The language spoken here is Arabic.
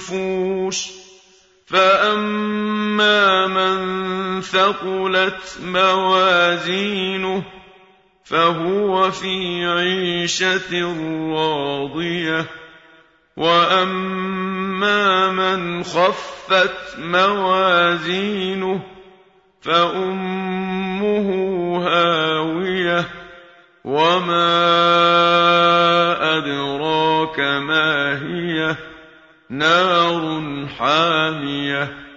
المنفوش فأما من ثقلت موازينه فهو في عيشة راضية. وأما من خفت موازينه فأمه هاوية. وما أدراك ما هي. نار حامية.